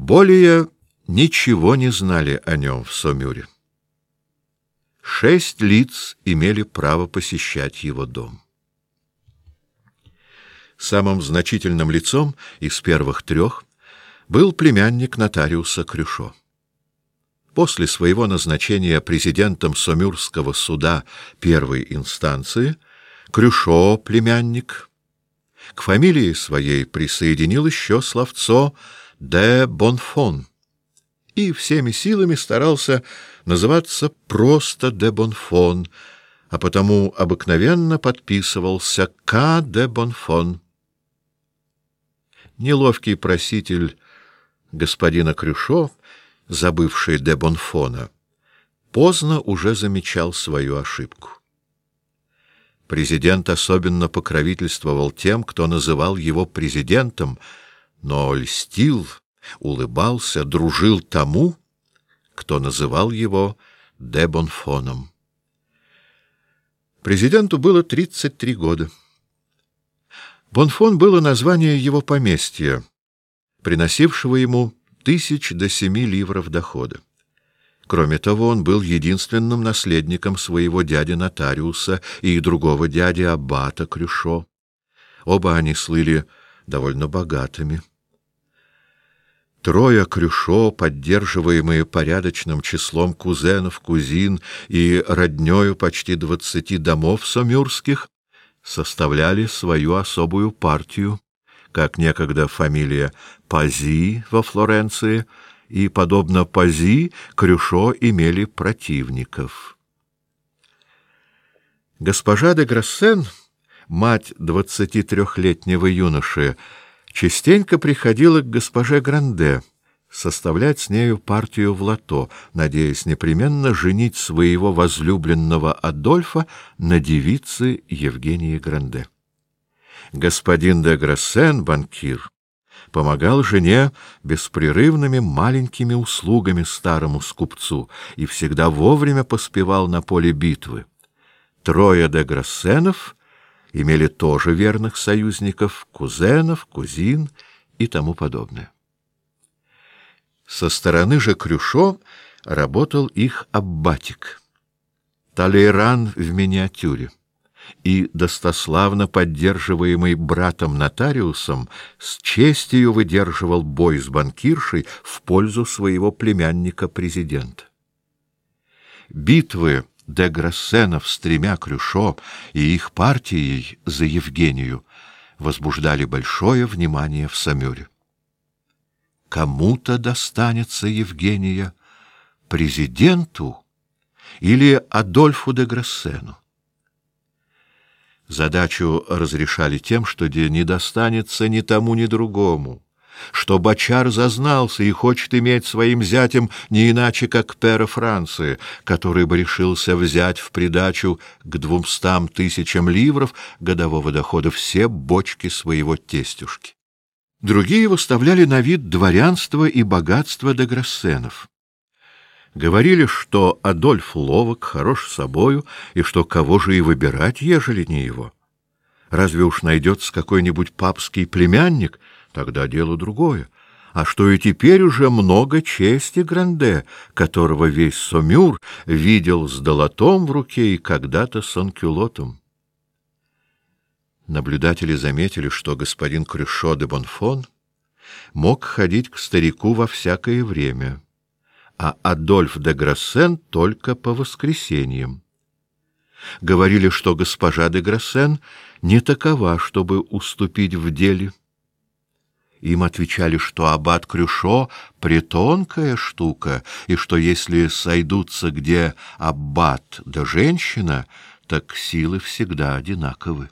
Более ничего не знали о нем в Сомюре. Шесть лиц имели право посещать его дом. Самым значительным лицом из первых трех был племянник нотариуса Крюшо. После своего назначения президентом Сомюрского суда первой инстанции Крюшо, племянник, к фамилии своей присоединил еще словцо «де Бонфон» и всеми силами старался называться просто «де Бонфон», а потому обыкновенно подписывался «К. де Бонфон». Неловкий проситель господина Крюшо, забывший де Бонфона, поздно уже замечал свою ошибку. Президент особенно покровительствовал тем, кто называл его президентом, но льстил, улыбался, дружил тому, кто называл его де Бонфоном. Президенту было 33 года. Бонфон было название его поместья, приносившего ему тысяч до семи ливров дохода. Кроме того, он был единственным наследником своего дяди-нотариуса и другого дяди Аббата Крюшо. Оба они слыли довольно богатыми. Трое Крюшо, поддерживаемые порядочным числом кузенов, кузин и роднёю почти двадцати домов сомюрских, составляли свою особую партию как некогда фамилия Пази во Флоренции, и, подобно Пази, Крюшо имели противников. Госпожа де Грассен, мать двадцати трехлетнего юноши, частенько приходила к госпоже Гранде составлять с нею партию в лото, надеясь непременно женить своего возлюбленного Адольфа на девице Евгении Гранде господин де Грассен, банкир, помогал жене беспрерывными маленькими услугами старому скупцу и всегда вовремя поспевал на поле битвы. Трое де Грассенов имели тоже верных союзников, кузенов, кузин и тому подобное. Со стороны же Крюшо работал их аббатик. Талейран в миниатюре и, достославно поддерживаемый братом-нотариусом, с честью выдерживал бой с банкиршей в пользу своего племянника-президента. Битвы де Грассенов с тремя Крюшо и их партией за Евгению возбуждали большое внимание в Самюре. Кому-то достанется Евгения, президенту или Адольфу де Грассену. Задачу разрешали тем, что не достанется ни тому, ни другому, что Бачар зазнался и хочет иметь своим зятем не иначе, как пера Франции, который бы решился взять в придачу к двумстам тысячам ливров годового дохода все бочки своего тестюшки. Другие выставляли на вид дворянство и богатство де Грассенов. Говорили, что Адольф ловок, хорош собою, и что кого же и выбирать, ежели не его. Разве уж найдется какой-нибудь папский племянник, тогда дело другое. А что и теперь уже много чести Гранде, которого весь Сомюр видел с долотом в руке и когда-то с анкюлотом. Наблюдатели заметили, что господин Крюшо де Бонфон мог ходить к старику во всякое время а Адольф де Грассен только по воскресеньям. Говорили, что госпожа де Грассен не такова, чтобы уступить в деле. Им отвечали, что аббат Крюшо — притонкая штука, и что если сойдутся где аббат да женщина, так силы всегда одинаковы.